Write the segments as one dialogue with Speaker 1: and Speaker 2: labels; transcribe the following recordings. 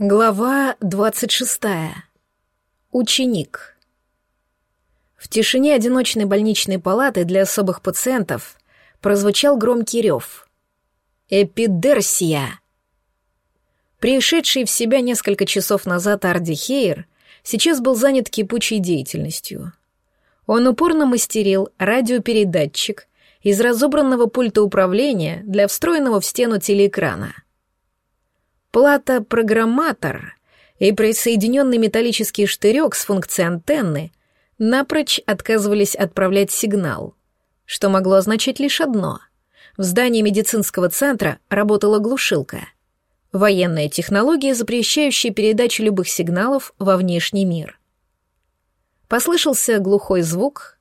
Speaker 1: Глава двадцать шестая. Ученик. В тишине одиночной больничной палаты для особых пациентов прозвучал громкий рев. «Эпидерсия!» Пришедший в себя несколько часов назад Арди Хейер сейчас был занят кипучей деятельностью. Он упорно мастерил радиопередатчик из разобранного пульта управления для встроенного в стену телеэкрана. Плата-программатор и присоединенный металлический штырек с функцией антенны напрочь отказывались отправлять сигнал, что могло означать лишь одно. В здании медицинского центра работала глушилка — военная технология, запрещающая передачу любых сигналов во внешний мир. Послышался глухой звук,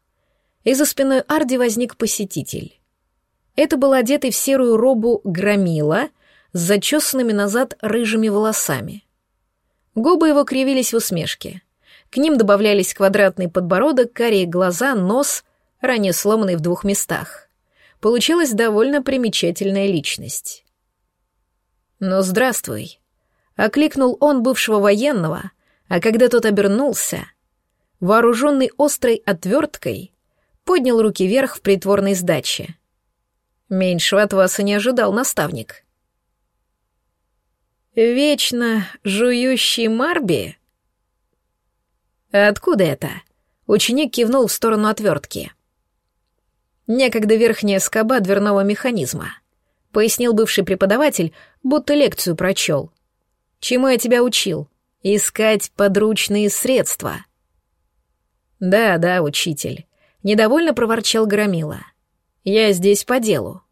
Speaker 1: и за спиной Арди возник посетитель. Это был одетый в серую робу громила с зачесанными назад рыжими волосами. Губы его кривились в усмешке. К ним добавлялись квадратный подбородок, карие глаза, нос, ранее сломанный в двух местах. Получилась довольно примечательная личность. «Ну, здравствуй», — окликнул он бывшего военного, а когда тот обернулся, вооруженный острой отверткой, поднял руки вверх в притворной сдаче. Меньшего от вас и не ожидал наставник. Вечно жующий Марби? Откуда это? Ученик кивнул в сторону отвертки. Некогда верхняя скоба дверного механизма. Пояснил бывший преподаватель, будто лекцию прочел. Чему я тебя учил? Искать подручные средства. Да, да, учитель. Недовольно проворчал Громила. «Я здесь по делу».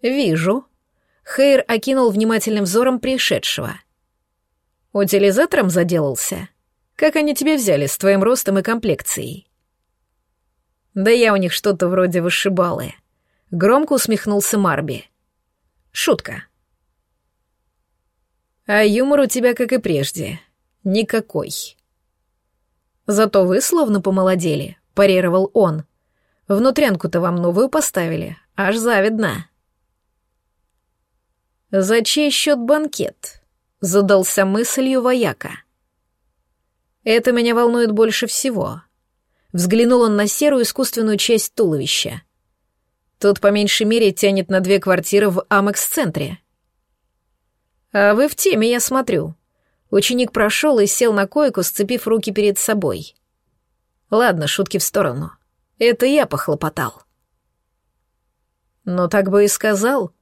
Speaker 1: «Вижу». Хейр окинул внимательным взором пришедшего. «Утилизатором заделался? Как они тебя взяли с твоим ростом и комплекцией?» «Да я у них что-то вроде вышибалы». Громко усмехнулся Марби. «Шутка». «А юмор у тебя, как и прежде, никакой». «Зато вы словно помолодели», — парировал он. «Внутрянку-то вам новую поставили, аж завидно». «За чей счет банкет?» — задался мыслью вояка. «Это меня волнует больше всего». Взглянул он на серую искусственную часть туловища. Тут по меньшей мере тянет на две квартиры в Амекс-центре. «А вы в теме, я смотрю». Ученик прошел и сел на койку, сцепив руки перед собой. Ладно, шутки в сторону. Это я похлопотал. Но так бы и сказал.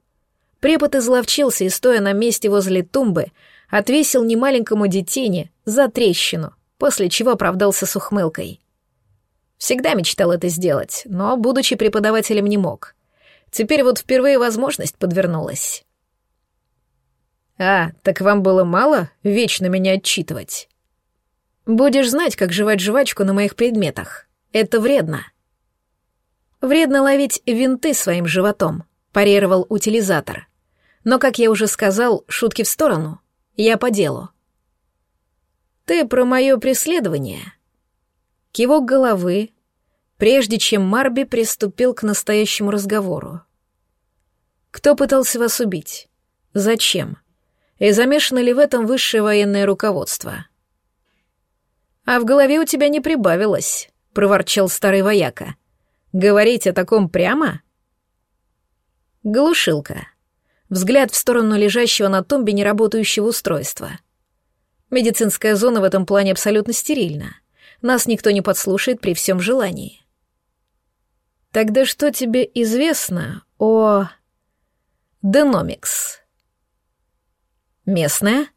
Speaker 1: Препод изловчился и, стоя на месте возле тумбы, отвесил немаленькому детине за трещину, после чего оправдался с ухмылкой. Всегда мечтал это сделать, но, будучи преподавателем, не мог. Теперь вот впервые возможность подвернулась. «А, так вам было мало вечно меня отчитывать?» Будешь знать, как жевать жвачку на моих предметах. Это вредно. Вредно ловить винты своим животом, парировал утилизатор. Но, как я уже сказал, шутки в сторону. Я по делу. Ты про мое преследование? Кивок головы, прежде чем Марби приступил к настоящему разговору. Кто пытался вас убить? Зачем? И замешано ли в этом высшее военное руководство? «А в голове у тебя не прибавилось», — проворчал старый вояка. «Говорить о таком прямо?» Глушилка. Взгляд в сторону лежащего на тумбе неработающего устройства. Медицинская зона в этом плане абсолютно стерильна. Нас никто не подслушает при всем желании. Тогда что тебе известно о... Деномикс? Местная?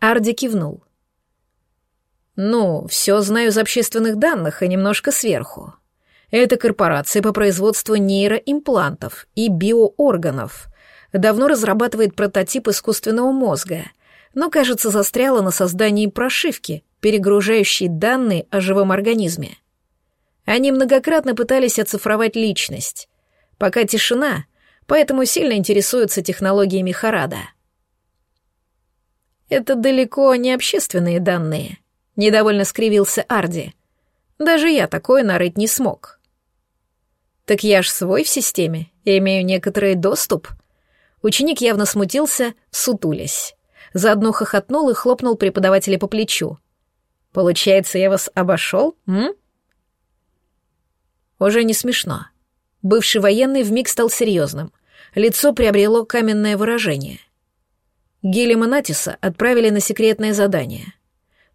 Speaker 1: Арди кивнул. Ну, все знаю из общественных данных и немножко сверху. Это корпорация по производству нейроимплантов и биоорганов. Давно разрабатывает прототип искусственного мозга, но, кажется, застряла на создании прошивки, перегружающей данные о живом организме. Они многократно пытались оцифровать личность. Пока тишина, поэтому сильно интересуются технологиями Харада. Это далеко не общественные данные — Недовольно скривился Арди. Даже я такое нарыть не смог. Так я ж свой в системе имею некоторый доступ. Ученик явно смутился, сутулясь. Заодно хохотнул и хлопнул преподавателя по плечу. «Получается, я вас обошел, м?» Уже не смешно. Бывший военный вмиг стал серьезным. Лицо приобрело каменное выражение. Гелема Натиса отправили на секретное задание.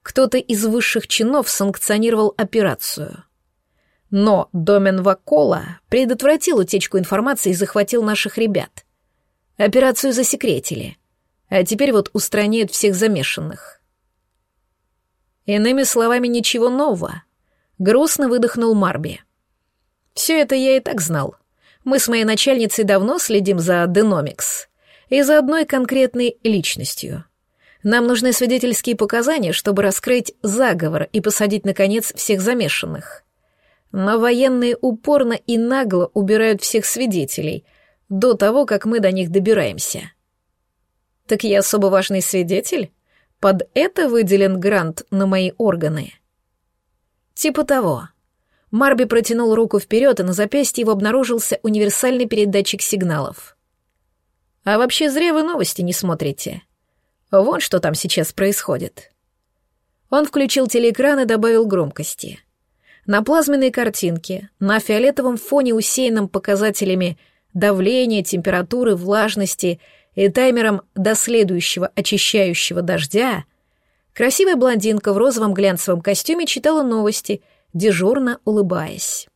Speaker 1: Кто-то из высших чинов санкционировал операцию. Но Домен Вакола предотвратил утечку информации и захватил наших ребят. Операцию засекретили. А теперь вот устраняют всех замешанных. Иными словами, ничего нового. Грустно выдохнул Марби. Все это я и так знал. Мы с моей начальницей давно следим за Деномикс и за одной конкретной личностью. Нам нужны свидетельские показания, чтобы раскрыть заговор и посадить, наконец, всех замешанных. Но военные упорно и нагло убирают всех свидетелей до того, как мы до них добираемся. Так я особо важный свидетель? Под это выделен грант на мои органы? Типа того. Марби протянул руку вперед, и на запястье его обнаружился универсальный передатчик сигналов. А вообще зря вы новости не смотрите. Вон что там сейчас происходит. Он включил телеэкран и добавил громкости. На плазменной картинке, на фиолетовом фоне, усеянном показателями давления, температуры, влажности и таймером до следующего очищающего дождя, красивая блондинка в розовом глянцевом костюме читала новости — дежурно улыбаясь.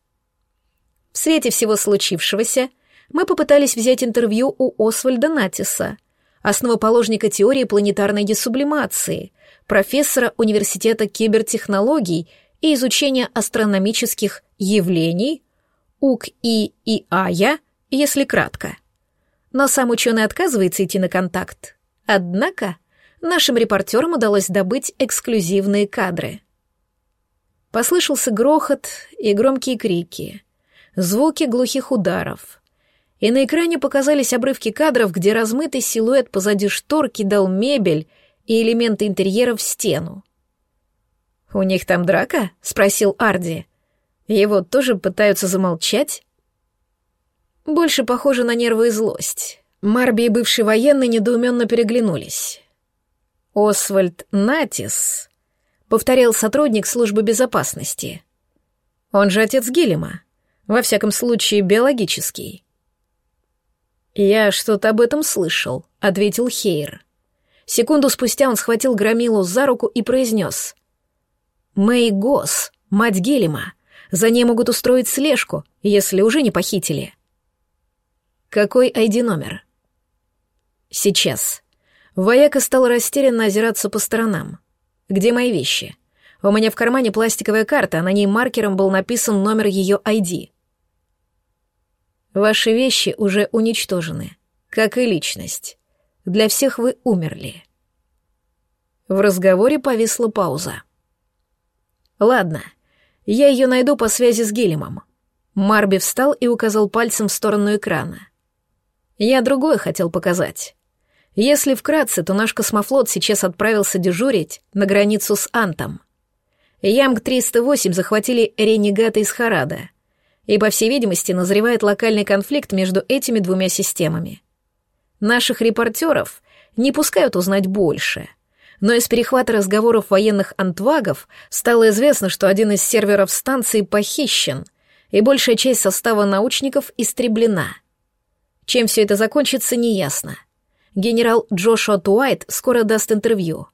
Speaker 1: В свете всего случившегося мы попытались взять интервью у Освальда Натиса, основоположника теории планетарной десублимации, профессора Университета кибертехнологий и изучения астрономических явлений, УК-И-ИАЯ, если кратко. Но сам ученый отказывается идти на контакт. Однако нашим репортерам удалось добыть эксклюзивные кадры — Послышался грохот и громкие крики, звуки глухих ударов. И на экране показались обрывки кадров, где размытый силуэт позади штор кидал мебель и элементы интерьера в стену. «У них там драка?» — спросил Арди. «Его тоже пытаются замолчать?» Больше похоже на нервы и злость. Марби и бывший военный недоуменно переглянулись. Освальд Натис повторял сотрудник службы безопасности. Он же отец Гиллима, во всяком случае биологический. «Я что-то об этом слышал», — ответил Хейр. Секунду спустя он схватил Громилу за руку и произнес. «Мэй Гос, мать Гелима, за ней могут устроить слежку, если уже не похитили». «Какой ID-номер?» «Сейчас». Вояка стал растерянно озираться по сторонам. Где мои вещи? У меня в кармане пластиковая карта, а на ней маркером был написан номер ее ID. Ваши вещи уже уничтожены, как и личность. Для всех вы умерли. В разговоре повисла пауза. Ладно, я ее найду по связи с Гелемом. Марби встал и указал пальцем в сторону экрана. Я другое хотел показать. Если вкратце, то наш космофлот сейчас отправился дежурить на границу с Антом. Ямг-308 захватили ренегаты из Харада, и, по всей видимости, назревает локальный конфликт между этими двумя системами. Наших репортеров не пускают узнать больше, но из перехвата разговоров военных антвагов стало известно, что один из серверов станции похищен, и большая часть состава научников истреблена. Чем все это закончится, неясно — Генерал Джошуа Туайт скоро даст интервью.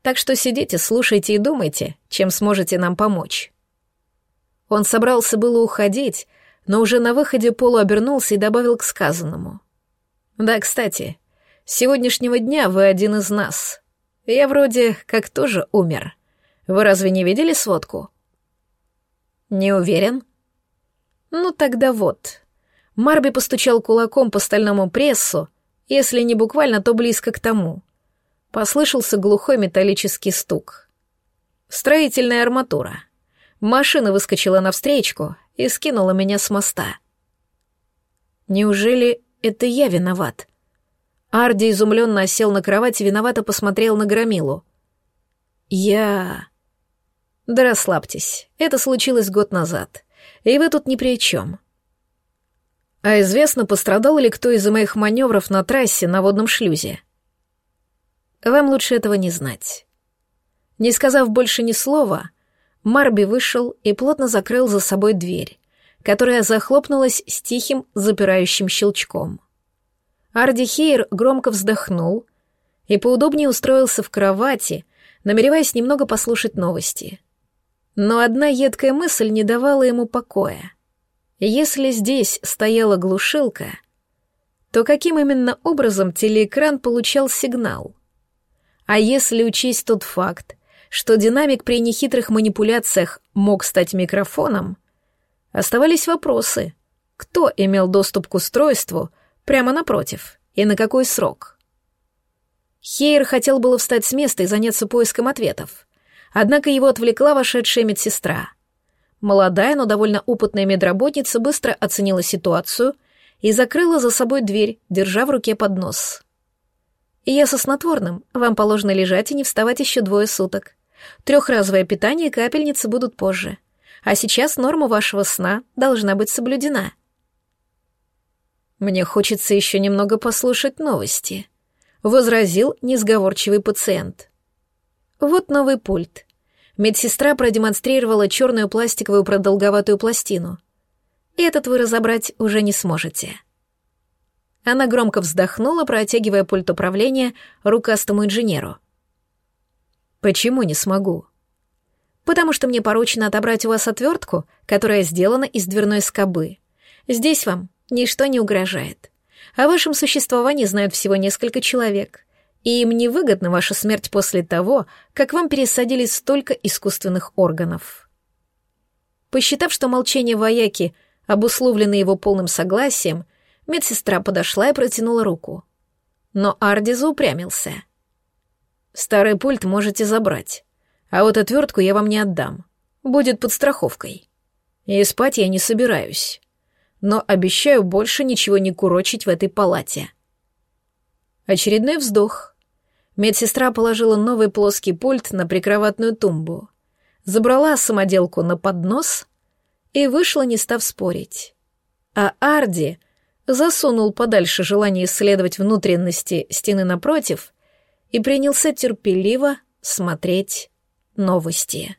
Speaker 1: Так что сидите, слушайте и думайте, чем сможете нам помочь. Он собрался было уходить, но уже на выходе Полу обернулся и добавил к сказанному. «Да, кстати, с сегодняшнего дня вы один из нас. Я вроде как тоже умер. Вы разве не видели сводку?» «Не уверен». «Ну тогда вот». Марби постучал кулаком по стальному прессу, если не буквально, то близко к тому. Послышался глухой металлический стук. Строительная арматура. Машина выскочила навстречку и скинула меня с моста. Неужели это я виноват? Арди изумленно осел на кровать и виновато посмотрел на Громилу. Я... Да расслабьтесь, это случилось год назад, и вы тут ни при чем. А известно, пострадал ли кто из-за моих маневров на трассе на водном шлюзе? Вам лучше этого не знать». Не сказав больше ни слова, Марби вышел и плотно закрыл за собой дверь, которая захлопнулась с тихим запирающим щелчком. Арди Хейр громко вздохнул и поудобнее устроился в кровати, намереваясь немного послушать новости. Но одна едкая мысль не давала ему покоя. Если здесь стояла глушилка, то каким именно образом телеэкран получал сигнал? А если учесть тот факт, что динамик при нехитрых манипуляциях мог стать микрофоном, оставались вопросы. Кто имел доступ к устройству прямо напротив и на какой срок? Хейер хотел было встать с места и заняться поиском ответов, однако его отвлекла вошедшая медсестра. Молодая, но довольно опытная медработница быстро оценила ситуацию и закрыла за собой дверь, держа в руке поднос. «Я со снотворным, вам положено лежать и не вставать еще двое суток. Трехразовое питание и капельницы будут позже. А сейчас норма вашего сна должна быть соблюдена. Мне хочется еще немного послушать новости, возразил несговорчивый пациент. Вот новый пульт. Медсестра продемонстрировала черную пластиковую продолговатую пластину. Этот вы разобрать уже не сможете. Она громко вздохнула, протягивая пульт управления рукастому инженеру. Почему не смогу? Потому что мне поручено отобрать у вас отвертку, которая сделана из дверной скобы. Здесь вам ничто не угрожает. О вашем существовании знают всего несколько человек, и им невыгодна ваша смерть после того, как вам пересадили столько искусственных органов. Посчитав, что молчание вояки обусловлено его полным согласием, медсестра подошла и протянула руку. Но Арди заупрямился — Старый пульт можете забрать. А вот отвертку я вам не отдам. Будет под страховкой. И спать я не собираюсь. Но обещаю больше ничего не курочить в этой палате. Очередной вздох. Медсестра положила новый плоский пульт на прикроватную тумбу, забрала самоделку на поднос и вышла, не став спорить. А Арди засунул подальше желание исследовать внутренности стены напротив и принялся терпеливо смотреть новости.